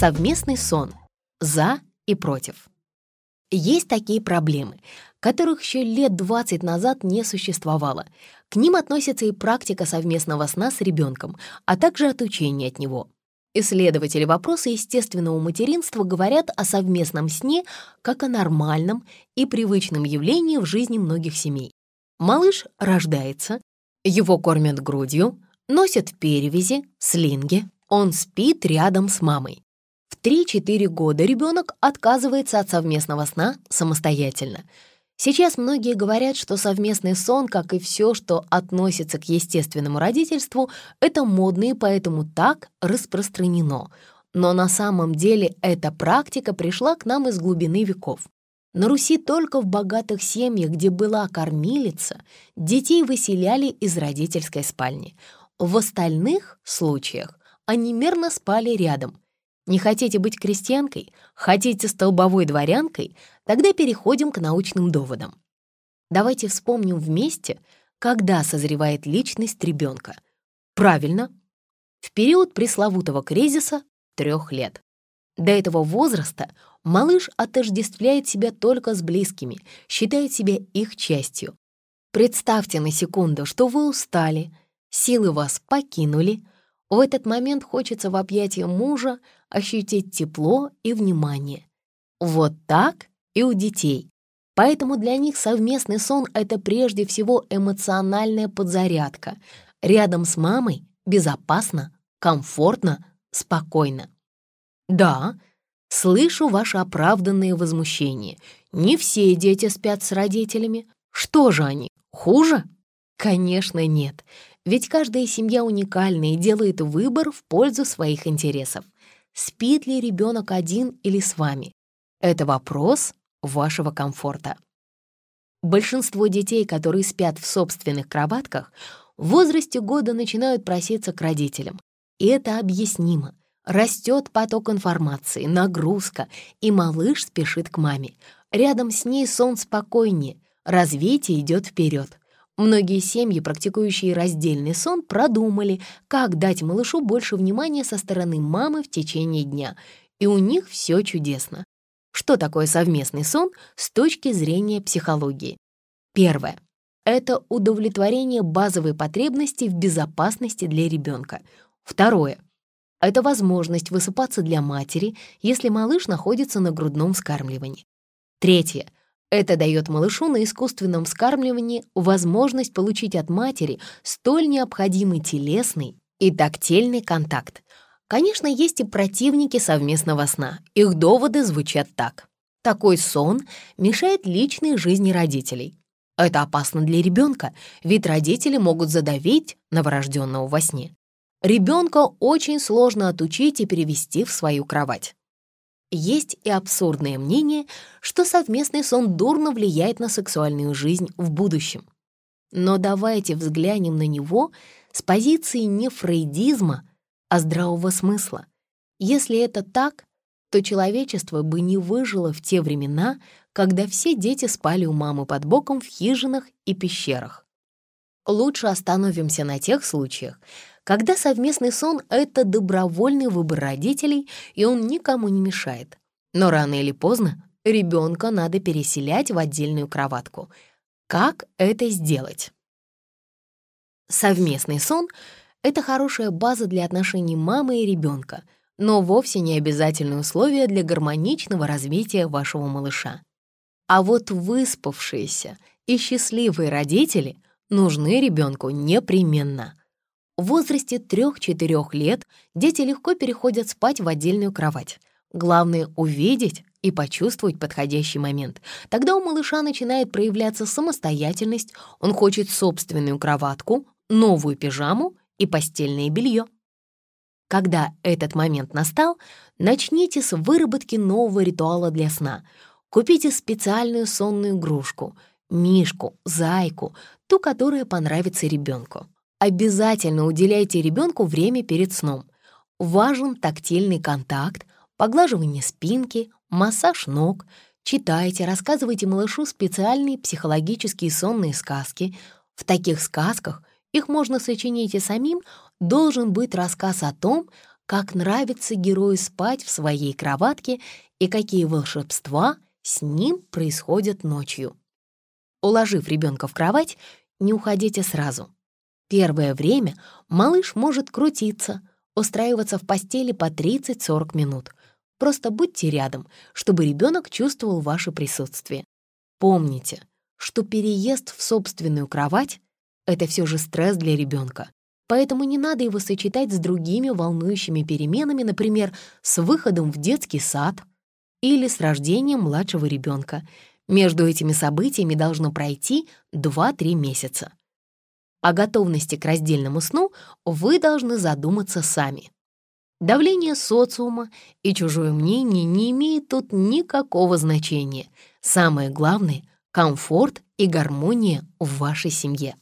Совместный сон. За и против. Есть такие проблемы, которых еще лет 20 назад не существовало. К ним относится и практика совместного сна с ребенком, а также отучение от него. Исследователи вопроса естественного материнства говорят о совместном сне как о нормальном и привычном явлении в жизни многих семей. Малыш рождается, его кормят грудью, носят в перевязи, слинге, он спит рядом с мамой. В 3-4 года ребенок отказывается от совместного сна самостоятельно. Сейчас многие говорят, что совместный сон, как и все, что относится к естественному родительству, это модно и поэтому так распространено. Но на самом деле эта практика пришла к нам из глубины веков. На Руси только в богатых семьях, где была кормилица, детей выселяли из родительской спальни. В остальных случаях они мирно спали рядом, не хотите быть крестьянкой? Хотите столбовой дворянкой? Тогда переходим к научным доводам. Давайте вспомним вместе, когда созревает личность ребенка. Правильно, в период пресловутого кризиса трех лет. До этого возраста малыш отождествляет себя только с близкими, считает себя их частью. Представьте на секунду, что вы устали, силы вас покинули, в этот момент хочется в объятия мужа ощутить тепло и внимание. Вот так и у детей. Поэтому для них совместный сон — это прежде всего эмоциональная подзарядка. Рядом с мамой безопасно, комфортно, спокойно. Да, слышу ваше оправданное возмущение. Не все дети спят с родителями. Что же они, хуже? Конечно, нет ведь каждая семья уникальна и делает выбор в пользу своих интересов. Спит ли ребенок один или с вами? Это вопрос вашего комфорта. Большинство детей, которые спят в собственных кроватках, в возрасте года начинают проситься к родителям. И это объяснимо. Растет поток информации, нагрузка, и малыш спешит к маме. Рядом с ней сон спокойнее, развитие идет вперед. Многие семьи, практикующие раздельный сон, продумали, как дать малышу больше внимания со стороны мамы в течение дня, и у них все чудесно. Что такое совместный сон с точки зрения психологии? Первое. Это удовлетворение базовой потребности в безопасности для ребенка. Второе. Это возможность высыпаться для матери, если малыш находится на грудном вскармливании. Третье — это дает малышу на искусственном вскармливании возможность получить от матери столь необходимый телесный и тактильный контакт. Конечно, есть и противники совместного сна. Их доводы звучат так. Такой сон мешает личной жизни родителей. Это опасно для ребенка, ведь родители могут задавить новорожденного во сне. Ребенка очень сложно отучить и перевести в свою кровать. Есть и абсурдное мнение, что совместный сон дурно влияет на сексуальную жизнь в будущем. Но давайте взглянем на него с позиции не фрейдизма, а здравого смысла. Если это так, то человечество бы не выжило в те времена, когда все дети спали у мамы под боком в хижинах и пещерах. Лучше остановимся на тех случаях, когда совместный сон — это добровольный выбор родителей, и он никому не мешает. Но рано или поздно ребенка надо переселять в отдельную кроватку. Как это сделать? Совместный сон — это хорошая база для отношений мамы и ребенка, но вовсе не обязательное условие для гармоничного развития вашего малыша. А вот выспавшиеся и счастливые родители нужны ребенку непременно — в возрасте 3-4 лет дети легко переходят спать в отдельную кровать. Главное — увидеть и почувствовать подходящий момент. Тогда у малыша начинает проявляться самостоятельность, он хочет собственную кроватку, новую пижаму и постельное белье. Когда этот момент настал, начните с выработки нового ритуала для сна. Купите специальную сонную игрушку — мишку, зайку, ту, которая понравится ребенку. Обязательно уделяйте ребенку время перед сном. Важен тактильный контакт, поглаживание спинки, массаж ног. Читайте, рассказывайте малышу специальные психологические сонные сказки. В таких сказках, их можно сочинить и самим, должен быть рассказ о том, как нравится герою спать в своей кроватке и какие волшебства с ним происходят ночью. Уложив ребенка в кровать, не уходите сразу. Первое время малыш может крутиться, устраиваться в постели по 30-40 минут. Просто будьте рядом, чтобы ребенок чувствовал ваше присутствие. Помните, что переезд в собственную кровать — это все же стресс для ребенка, поэтому не надо его сочетать с другими волнующими переменами, например, с выходом в детский сад или с рождением младшего ребенка. Между этими событиями должно пройти 2-3 месяца. О готовности к раздельному сну вы должны задуматься сами. Давление социума и чужое мнение не имеет тут никакого значения. Самое главное — комфорт и гармония в вашей семье.